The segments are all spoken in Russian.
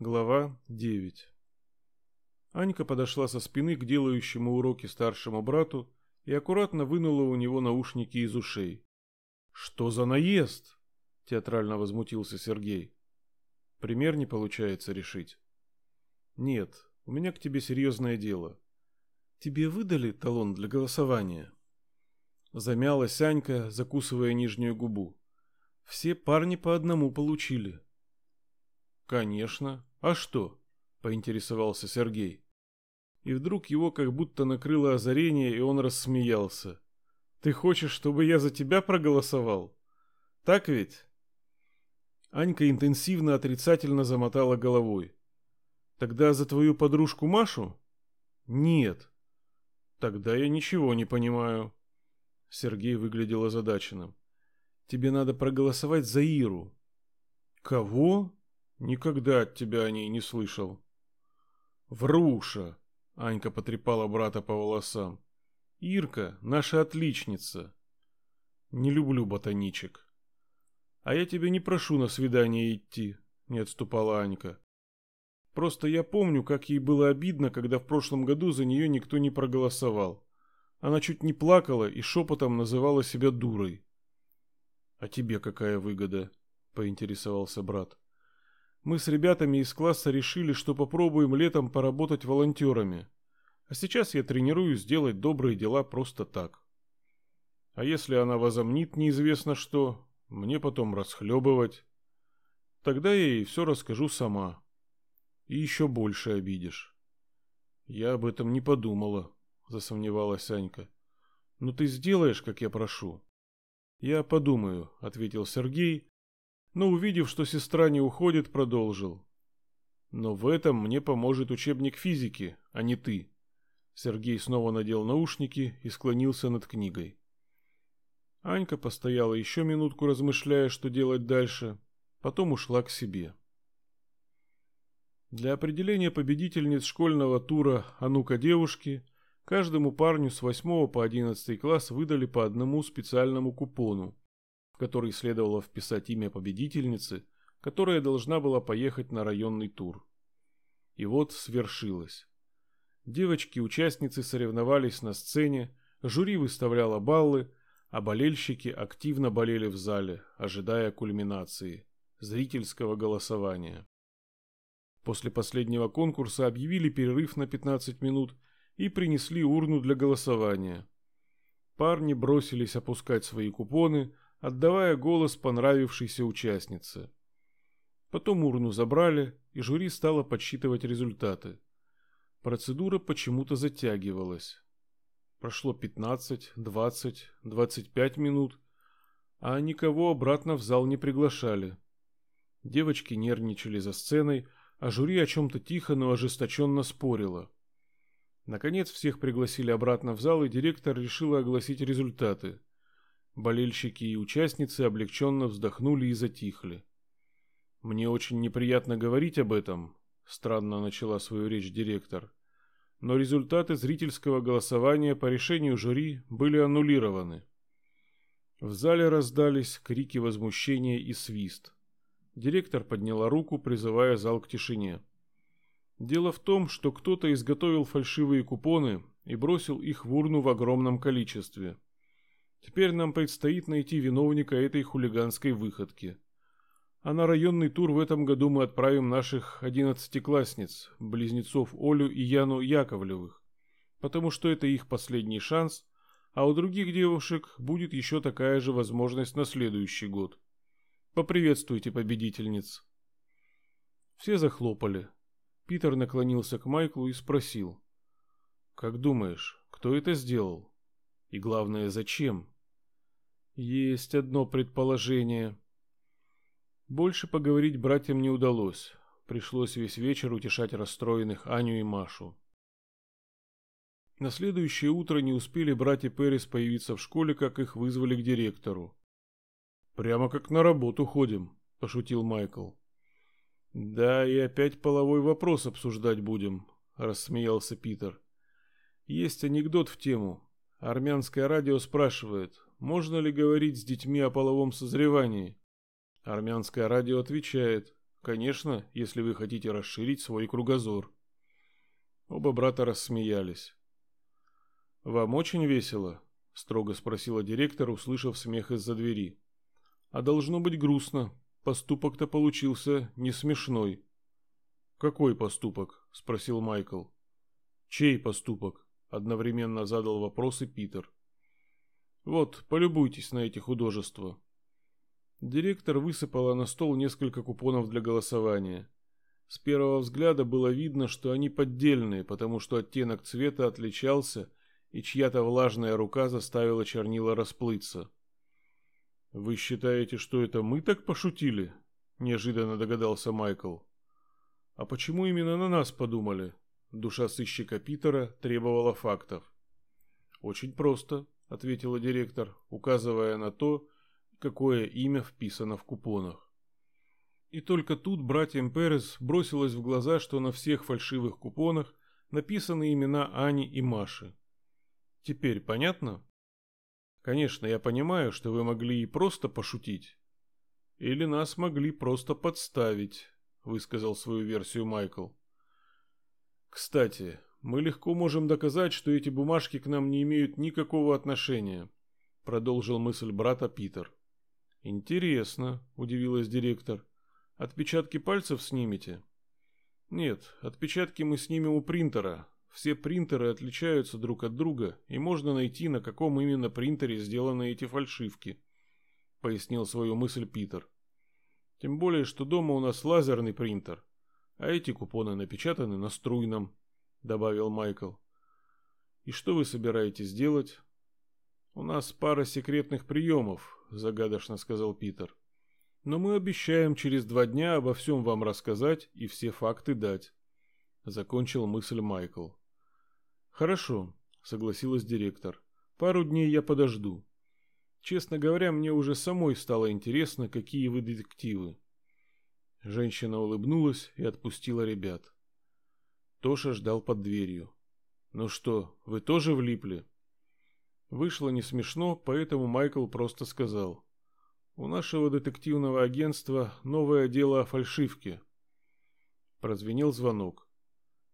Глава 9 Анька подошла со спины к делающему уроки старшему брату и аккуратно вынула у него наушники из ушей. «Что за наезд?» – театрально возмутился Сергей. «Пример не получается решить». «Нет, у меня к тебе серьезное дело. Тебе выдали талон для голосования?» Замялась Анька, закусывая нижнюю губу. «Все парни по одному получили». «Конечно. А что?» – поинтересовался Сергей. И вдруг его как будто накрыло озарение, и он рассмеялся. «Ты хочешь, чтобы я за тебя проголосовал? Так ведь?» Анька интенсивно отрицательно замотала головой. «Тогда за твою подружку Машу?» «Нет». «Тогда я ничего не понимаю». Сергей выглядел озадаченным. «Тебе надо проголосовать за Иру». «Кого?» Никогда от тебя о ней не слышал. Вруша, Анька потрепала брата по волосам. Ирка, наша отличница. Не люблю ботаничек. А я тебя не прошу на свидание идти, не отступала Анька. Просто я помню, как ей было обидно, когда в прошлом году за нее никто не проголосовал. Она чуть не плакала и шепотом называла себя дурой. «А тебе какая выгода?» – поинтересовался брат. Мы с ребятами из класса решили, что попробуем летом поработать волонтерами. А сейчас я тренируюсь делать добрые дела просто так. А если она возомнит неизвестно что, мне потом расхлебывать. Тогда я ей все расскажу сама. И еще больше обидишь. Я об этом не подумала, засомневалась Анька. Но ты сделаешь, как я прошу. Я подумаю, ответил Сергей но увидев, что сестра не уходит, продолжил. Но в этом мне поможет учебник физики, а не ты. Сергей снова надел наушники и склонился над книгой. Анька постояла еще минутку, размышляя, что делать дальше, потом ушла к себе. Для определения победительниц школьного тура «А ну-ка, девушки» каждому парню с 8 по 11 класс выдали по одному специальному купону, который следовало вписать имя победительницы, которая должна была поехать на районный тур. И вот свершилось. Девочки-участницы соревновались на сцене, жюри выставляло баллы, а болельщики активно болели в зале, ожидая кульминации, зрительского голосования. После последнего конкурса объявили перерыв на 15 минут и принесли урну для голосования. Парни бросились опускать свои купоны, отдавая голос понравившейся участнице. Потом урну забрали, и жюри стало подсчитывать результаты. Процедура почему-то затягивалась. Прошло 15, 20, 25 минут, а никого обратно в зал не приглашали. Девочки нервничали за сценой, а жюри о чем-то тихо, но ожесточенно спорило. Наконец всех пригласили обратно в зал, и директор решила огласить результаты. Болельщики и участницы облегченно вздохнули и затихли. «Мне очень неприятно говорить об этом», — странно начала свою речь директор. Но результаты зрительского голосования по решению жюри были аннулированы. В зале раздались крики возмущения и свист. Директор подняла руку, призывая зал к тишине. Дело в том, что кто-то изготовил фальшивые купоны и бросил их в урну в огромном количестве. Теперь нам предстоит найти виновника этой хулиганской выходки. А на районный тур в этом году мы отправим наших одиннадцатиклассниц, близнецов Олю и Яну Яковлевых, потому что это их последний шанс, а у других девушек будет еще такая же возможность на следующий год. Поприветствуйте победительниц. Все захлопали. Питер наклонился к Майклу и спросил. «Как думаешь, кто это сделал? И главное, зачем?» Есть одно предположение. Больше поговорить братьям не удалось. Пришлось весь вечер утешать расстроенных Аню и Машу. На следующее утро не успели братья Перес появиться в школе, как их вызвали к директору. «Прямо как на работу ходим», – пошутил Майкл. «Да, и опять половой вопрос обсуждать будем», – рассмеялся Питер. «Есть анекдот в тему. Армянское радио спрашивает, можно ли говорить с детьми о половом созревании? Армянское радио отвечает, Конечно, если вы хотите расширить свой кругозор. Оба брата рассмеялись. «Вам очень весело?» — строго спросила директор, услышав смех из-за двери. «А должно быть грустно. Поступок-то получился не смешной». «Какой поступок?» — спросил Майкл. «Чей поступок?» — одновременно задал вопросы Питер. «Вот, полюбуйтесь на эти художества». Директор высыпала на стол несколько купонов для голосования. С первого взгляда было видно, что они поддельные, потому что оттенок цвета отличался, и чья-то влажная рука заставила чернила расплыться. «Вы считаете, что это мы так пошутили?» – неожиданно догадался Майкл. «А почему именно на нас подумали?» Душа сыщика Питера требовала фактов. «Очень просто», – ответила директор, указывая на то, какое имя вписано в купонах. И только тут братьям Перес бросилось в глаза, что на всех фальшивых купонах написаны имена Ани и Маши. Теперь понятно? Конечно, я понимаю, что вы могли и просто пошутить. Или нас могли просто подставить, высказал свою версию Майкл. Кстати, мы легко можем доказать, что эти бумажки к нам не имеют никакого отношения, продолжил мысль брата Питер. Интересно, удивилась директор. Отпечатки пальцев снимете? Нет, отпечатки мы снимем у принтера. Все принтеры отличаются друг от друга, и можно найти, на каком именно принтере сделаны эти фальшивки, пояснил свою мысль Питер. Тем более, что дома у нас лазерный принтер, а эти купоны напечатаны на струйном, добавил Майкл. И что вы собираетесь делать? У нас пара секретных приемов, загадочно сказал Питер. Но мы обещаем через два дня обо всем вам рассказать и все факты дать. Закончил мысль Майкл. Хорошо, согласилась директор. Пару дней я подожду. Честно говоря, мне уже самой стало интересно, какие вы детективы. Женщина улыбнулась и отпустила ребят. Тоша ждал под дверью. «Ну что, вы тоже влипли?» Вышло не смешно, поэтому Майкл просто сказал. У нашего детективного агентства новое дело о фальшивке. Прозвенел звонок.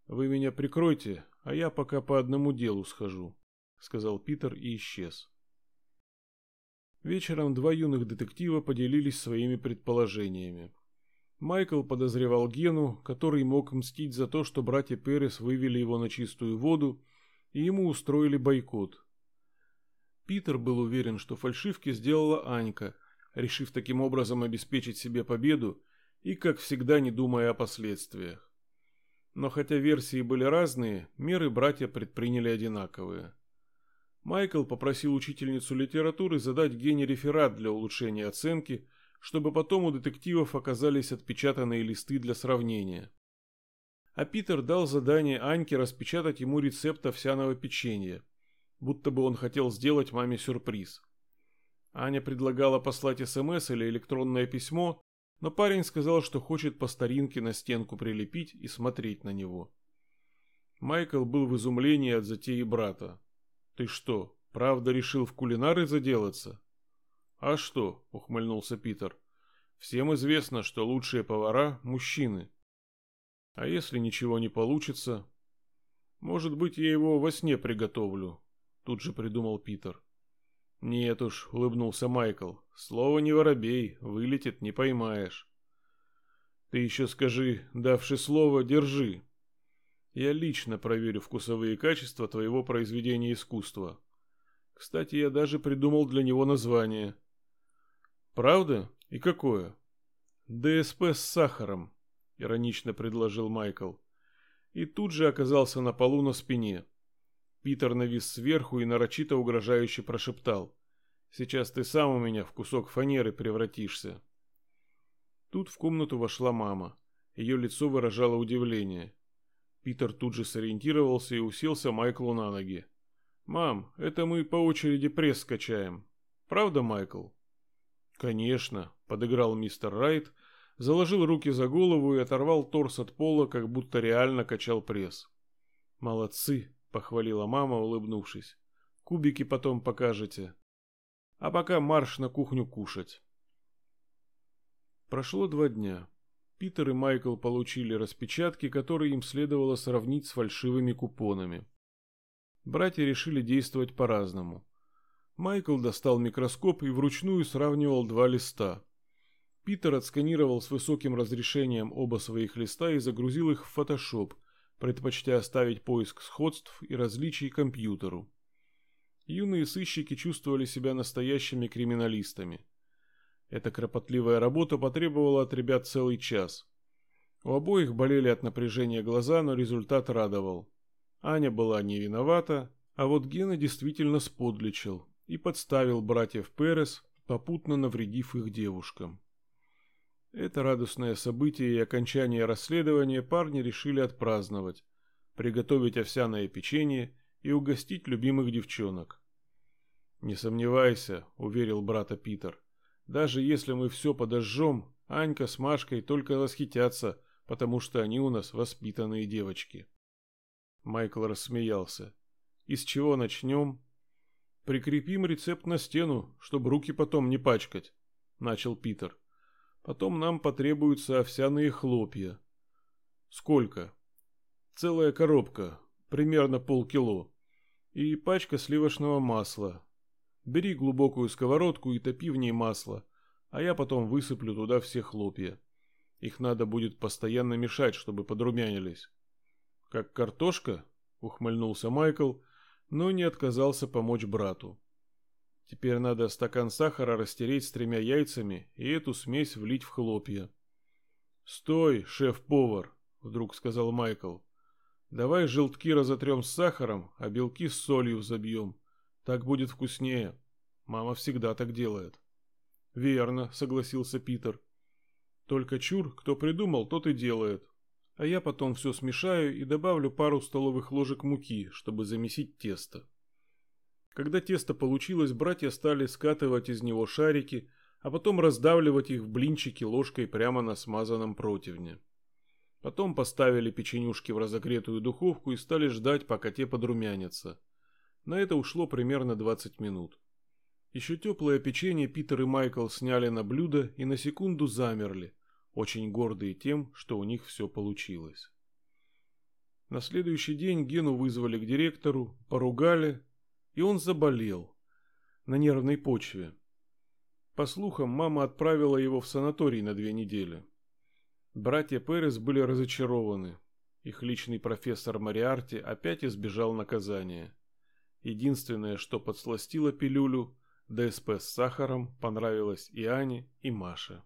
Вы меня прикройте, а я пока по одному делу схожу, сказал Питер и исчез. Вечером два юных детектива поделились своими предположениями. Майкл подозревал Гену, который мог мстить за то, что братья Перес вывели его на чистую воду, и ему устроили бойкот. Питер был уверен, что фальшивки сделала Анька – решив таким образом обеспечить себе победу и, как всегда, не думая о последствиях. Но хотя версии были разные, меры братья предприняли одинаковые. Майкл попросил учительницу литературы задать Гене реферат для улучшения оценки, чтобы потом у детективов оказались отпечатанные листы для сравнения. А Питер дал задание Аньке распечатать ему рецепт овсяного печенья, будто бы он хотел сделать маме сюрприз. Аня предлагала послать СМС или электронное письмо, но парень сказал, что хочет по старинке на стенку прилепить и смотреть на него. Майкл был в изумлении от затеи брата. «Ты что, правда решил в кулинары заделаться?» «А что?» — ухмыльнулся Питер. «Всем известно, что лучшие повара — мужчины. А если ничего не получится? Может быть, я его во сне приготовлю?» Тут же придумал Питер. «Нет уж», — улыбнулся Майкл, — «слово не воробей, вылетит, не поймаешь». «Ты еще скажи, давши слово, держи. Я лично проверю вкусовые качества твоего произведения искусства. Кстати, я даже придумал для него название». «Правда? И какое?» «ДСП с сахаром», — иронично предложил Майкл. И тут же оказался на полу на спине. Питер навис сверху и нарочито угрожающе прошептал. «Сейчас ты сам у меня в кусок фанеры превратишься». Тут в комнату вошла мама. Ее лицо выражало удивление. Питер тут же сориентировался и уселся Майклу на ноги. «Мам, это мы по очереди пресс скачаем. Правда, Майкл?» «Конечно», — подыграл мистер Райт, заложил руки за голову и оторвал торс от пола, как будто реально качал пресс. «Молодцы», — похвалила мама, улыбнувшись. «Кубики потом покажете. А пока марш на кухню кушать». Прошло два дня. Питер и Майкл получили распечатки, которые им следовало сравнить с фальшивыми купонами. Братья решили действовать по-разному. Майкл достал микроскоп и вручную сравнивал два листа. Питер отсканировал с высоким разрешением оба своих листа и загрузил их в Photoshop, предпочтя оставить поиск сходств и различий компьютеру. Юные сыщики чувствовали себя настоящими криминалистами. Эта кропотливая работа потребовала от ребят целый час. У обоих болели от напряжения глаза, но результат радовал. Аня была не виновата, а вот Гена действительно сподличил и подставил братьев Перес, попутно навредив их девушкам. Это радостное событие и окончание расследования парни решили отпраздновать, приготовить овсяное печенье и угостить любимых девчонок. «Не сомневайся», — уверил брата Питер, — «даже если мы все подожжем, Анька с Машкой только восхитятся, потому что они у нас воспитанные девочки». Майкл рассмеялся. «Из чего начнем?» «Прикрепим рецепт на стену, чтобы руки потом не пачкать», — начал Питер. «Потом нам потребуются овсяные хлопья». «Сколько?» «Целая коробка, примерно полкило. И пачка сливочного масла. Бери глубокую сковородку и топи в ней масло, а я потом высыплю туда все хлопья. Их надо будет постоянно мешать, чтобы подрумянились». «Как картошка?» — ухмыльнулся Майкл, но не отказался помочь брату. «Теперь надо стакан сахара растереть с тремя яйцами и эту смесь влить в хлопья». «Стой, шеф-повар!» — вдруг сказал Майкл. «Давай желтки разотрем с сахаром, а белки с солью забьем. Так будет вкуснее. Мама всегда так делает». «Верно», — согласился Питер. «Только чур, кто придумал, тот и делает а я потом все смешаю и добавлю пару столовых ложек муки, чтобы замесить тесто. Когда тесто получилось, братья стали скатывать из него шарики, а потом раздавливать их в блинчики ложкой прямо на смазанном противне. Потом поставили печенюшки в разогретую духовку и стали ждать, пока те подрумянятся. На это ушло примерно 20 минут. Еще теплое печенье Питер и Майкл сняли на блюдо и на секунду замерли, очень гордые тем, что у них все получилось. На следующий день Гену вызвали к директору, поругали, и он заболел на нервной почве. По слухам, мама отправила его в санаторий на две недели. Братья Перес были разочарованы. Их личный профессор Мариарти опять избежал наказания. Единственное, что подсластило пилюлю, ДСП с сахаром, понравилось и Ане, и Маше.